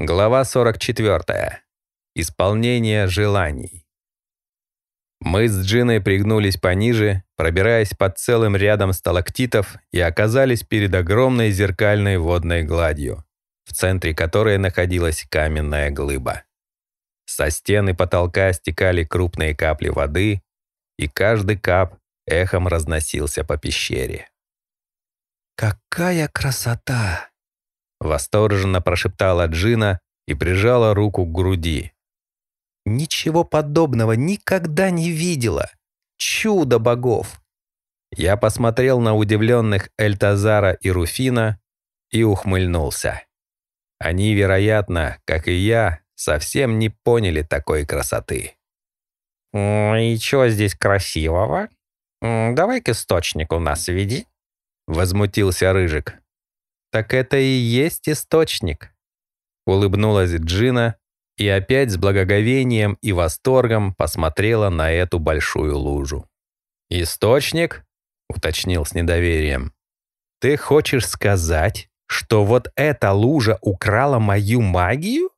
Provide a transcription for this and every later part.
Глава 44. Исполнение желаний. Мы с Джиной пригнулись пониже, пробираясь под целым рядом сталактитов и оказались перед огромной зеркальной водной гладью, в центре которой находилась каменная глыба. Со стены потолка стекали крупные капли воды, и каждый кап эхом разносился по пещере. «Какая красота!» Восторженно прошептала Джина и прижала руку к груди. «Ничего подобного никогда не видела! Чудо богов!» Я посмотрел на удивленных Эльтазара и Руфина и ухмыльнулся. Они, вероятно, как и я, совсем не поняли такой красоты. «И чего здесь красивого? Давай к источнику нас веди», — возмутился Рыжик. «Так это и есть источник», — улыбнулась Джина и опять с благоговением и восторгом посмотрела на эту большую лужу. «Источник?» — уточнил с недоверием. «Ты хочешь сказать, что вот эта лужа украла мою магию?»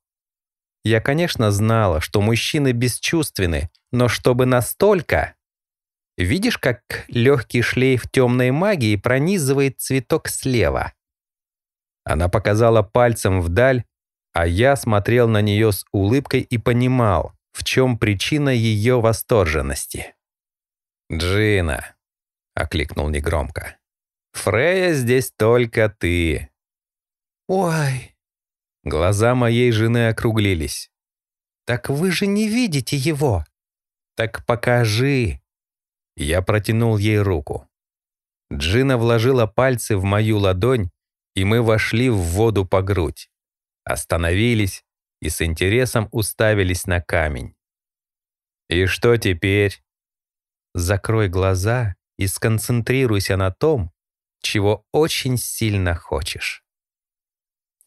Я, конечно, знала, что мужчины бесчувственны, но чтобы настолько... Видишь, как легкий шлейф темной магии пронизывает цветок слева? Она показала пальцем вдаль, а я смотрел на нее с улыбкой и понимал, в чем причина ее восторженности. «Джина», — окликнул негромко, — «Фрея здесь только ты». «Ой». Глаза моей жены округлились. «Так вы же не видите его». «Так покажи». Я протянул ей руку. Джина вложила пальцы в мою ладонь и мы вошли в воду по грудь, остановились и с интересом уставились на камень. «И что теперь?» «Закрой глаза и сконцентрируйся на том, чего очень сильно хочешь».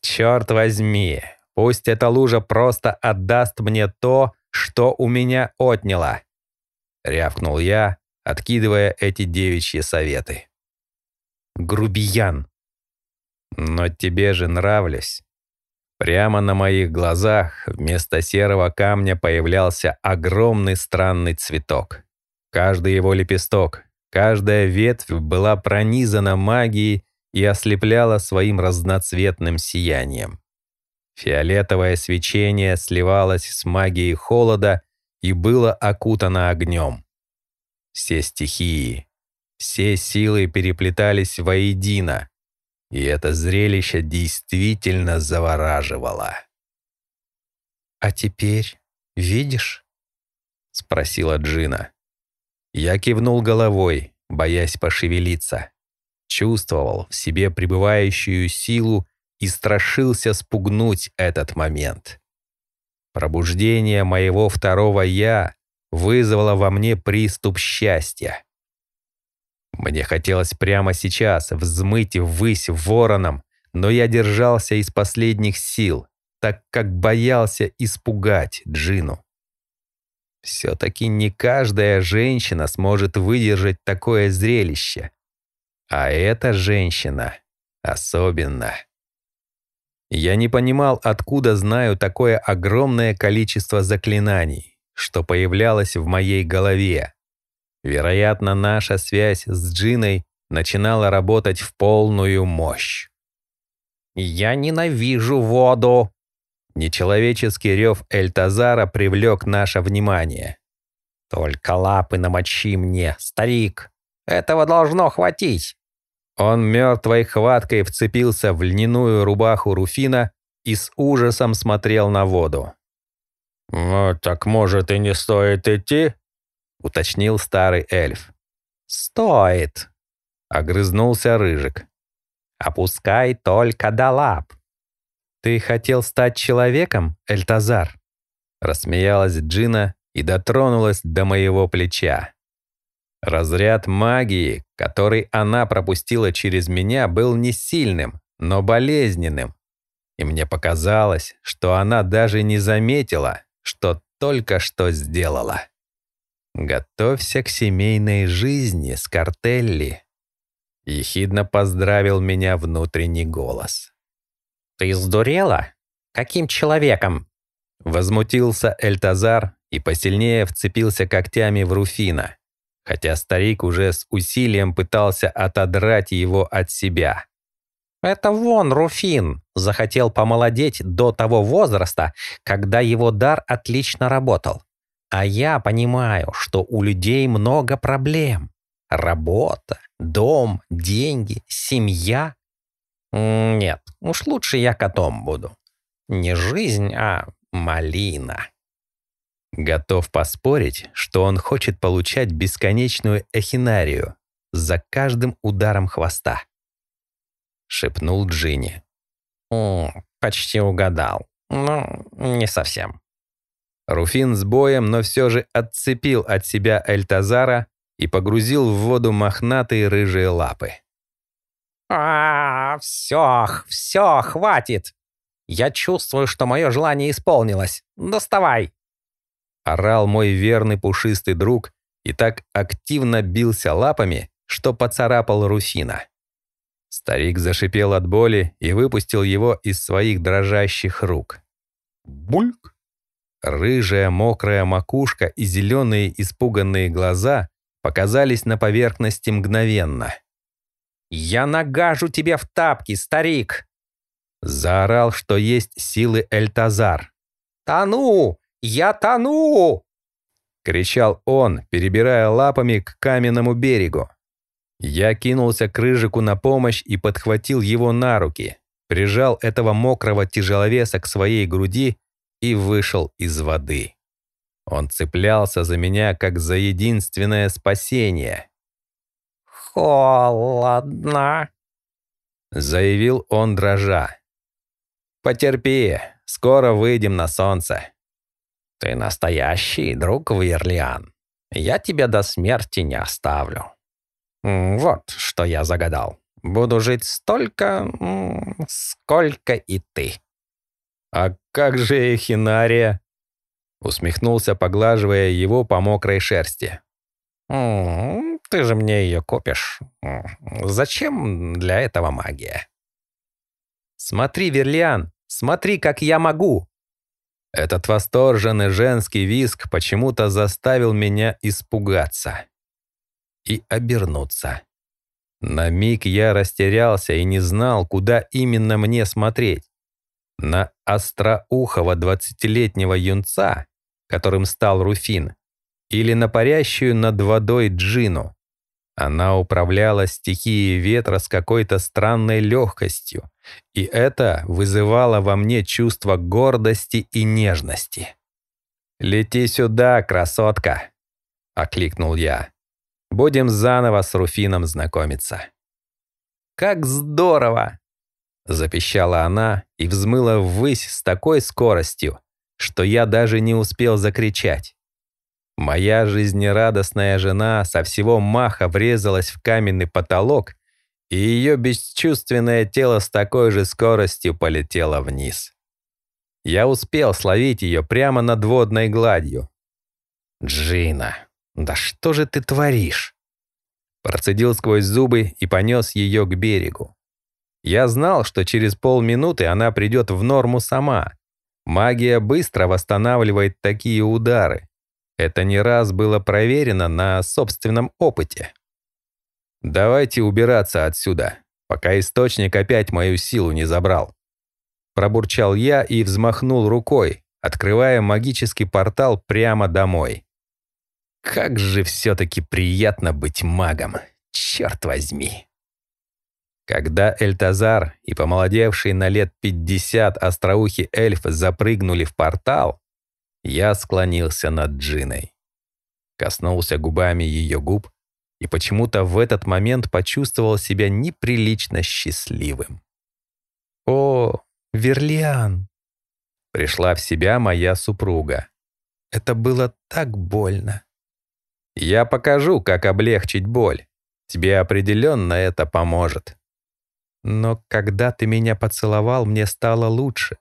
«Черт возьми, пусть эта лужа просто отдаст мне то, что у меня отняла!» — рявкнул я, откидывая эти девичьи советы. «Грубиян!» Но тебе же нравлюсь. Прямо на моих глазах вместо серого камня появлялся огромный странный цветок. Каждый его лепесток, каждая ветвь была пронизана магией и ослепляла своим разноцветным сиянием. Фиолетовое свечение сливалось с магией холода и было окутано огнем. Все стихии, все силы переплетались воедино, и это зрелище действительно завораживало. «А теперь видишь?» — спросила Джина. Я кивнул головой, боясь пошевелиться. Чувствовал в себе пребывающую силу и страшился спугнуть этот момент. Пробуждение моего второго «я» вызвало во мне приступ счастья. Мне хотелось прямо сейчас взмыть ввысь вороном, но я держался из последних сил, так как боялся испугать Джину. Все-таки не каждая женщина сможет выдержать такое зрелище. А эта женщина особенно. Я не понимал, откуда знаю такое огромное количество заклинаний, что появлялось в моей голове, Вероятно, наша связь с Джиной начинала работать в полную мощь. «Я ненавижу воду!» Нечеловеческий рев Эльтазара привлек наше внимание. «Только лапы намочи мне, старик! Этого должно хватить!» Он мертвой хваткой вцепился в льняную рубаху Руфина и с ужасом смотрел на воду. «Ну, так, может, и не стоит идти?» Уточнил старый эльф. «Стоит!» — огрызнулся Рыжик. «Опускай только до лап!» «Ты хотел стать человеком, Эльтазар?» Рассмеялась Джина и дотронулась до моего плеча. Разряд магии, который она пропустила через меня, был не сильным, но болезненным. И мне показалось, что она даже не заметила, что только что сделала. «Готовься к семейной жизни, Скартелли!» Ехидно поздравил меня внутренний голос. «Ты сдурела? Каким человеком?» Возмутился Эльтазар и посильнее вцепился когтями в Руфина, хотя старик уже с усилием пытался отодрать его от себя. «Это вон Руфин захотел помолодеть до того возраста, когда его дар отлично работал. А я понимаю, что у людей много проблем. Работа, дом, деньги, семья. Нет, уж лучше я котом буду. Не жизнь, а малина. Готов поспорить, что он хочет получать бесконечную эхинарию за каждым ударом хвоста. Шепнул Джинни. «Почти угадал. Ну, не совсем». Руфин с боем, но все же отцепил от себя Эльтазара и погрузил в воду мохнатые рыжие лапы. а, все, все, хватит! Я чувствую, что мое желание исполнилось. Доставай!» Орал мой верный пушистый друг и так активно бился лапами, что поцарапал Руфина. Старик зашипел от боли и выпустил его из своих дрожащих рук. Бульк! Рыжая мокрая макушка и зеленые испуганные глаза показались на поверхности мгновенно. «Я нагажу тебе в тапки, старик!» Заорал, что есть силы Эльтазар. «Тону! Я тону!» Кричал он, перебирая лапами к каменному берегу. Я кинулся к Рыжику на помощь и подхватил его на руки, прижал этого мокрого тяжеловеса к своей груди и вышел из воды. Он цеплялся за меня, как за единственное спасение. «Холодно», — заявил он дрожа. «Потерпи, скоро выйдем на солнце». «Ты настоящий друг, Верлиан. Я тебя до смерти не оставлю». «Вот что я загадал. Буду жить столько, сколько и ты». «А как же Эхинария?» Усмехнулся, поглаживая его по мокрой шерсти. «Ты же мне ее купишь. Зачем для этого магия?» «Смотри, Верлиан, смотри, как я могу!» Этот восторженный женский визг почему-то заставил меня испугаться и обернуться. На миг я растерялся и не знал, куда именно мне смотреть. На остроухого двадцатилетнего юнца, которым стал Руфин, или на парящую над водой Джину. Она управляла стихией ветра с какой-то странной легкостью, и это вызывало во мне чувство гордости и нежности. «Лети сюда, красотка!» — окликнул я. «Будем заново с Руфином знакомиться». «Как здорово!» — запищала она и взмыла ввысь с такой скоростью, что я даже не успел закричать. Моя жизнерадостная жена со всего маха врезалась в каменный потолок, и ее бесчувственное тело с такой же скоростью полетело вниз. Я успел словить ее прямо над водной гладью. «Джина, да что же ты творишь?» Процедил сквозь зубы и понес ее к берегу. Я знал, что через полминуты она придет в норму сама. Магия быстро восстанавливает такие удары. Это не раз было проверено на собственном опыте. «Давайте убираться отсюда, пока источник опять мою силу не забрал». Пробурчал я и взмахнул рукой, открывая магический портал прямо домой. Как же все-таки приятно быть магом, черт возьми. Когда Эльтазар и помолодевший на лет 50 остроухий эльф запрыгнули в портал, я склонился над Джиной. Коснулся губами ее губ и почему-то в этот момент почувствовал себя неприлично счастливым. «О, Верлиан!» Пришла в себя моя супруга. Это было так больно. «Я покажу, как облегчить боль. Тебе определенно это поможет». Но когда ты меня поцеловал, мне стало лучше.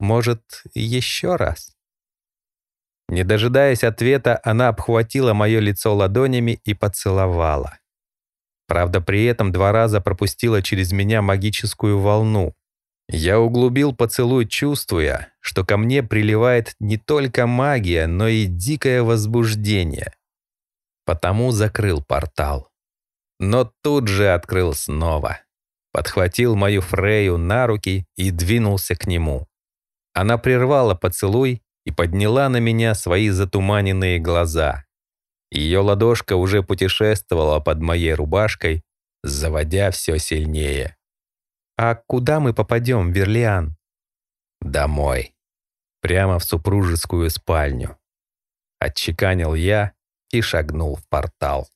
Может, еще раз?» Не дожидаясь ответа, она обхватила мое лицо ладонями и поцеловала. Правда, при этом два раза пропустила через меня магическую волну. Я углубил поцелуй, чувствуя, что ко мне приливает не только магия, но и дикое возбуждение. Потому закрыл портал. Но тут же открыл снова. Подхватил мою Фрею на руки и двинулся к нему. Она прервала поцелуй и подняла на меня свои затуманенные глаза. Ее ладошка уже путешествовала под моей рубашкой, заводя все сильнее. «А куда мы попадем, Верлиан?» «Домой. Прямо в супружескую спальню». Отчеканил я и шагнул в портал.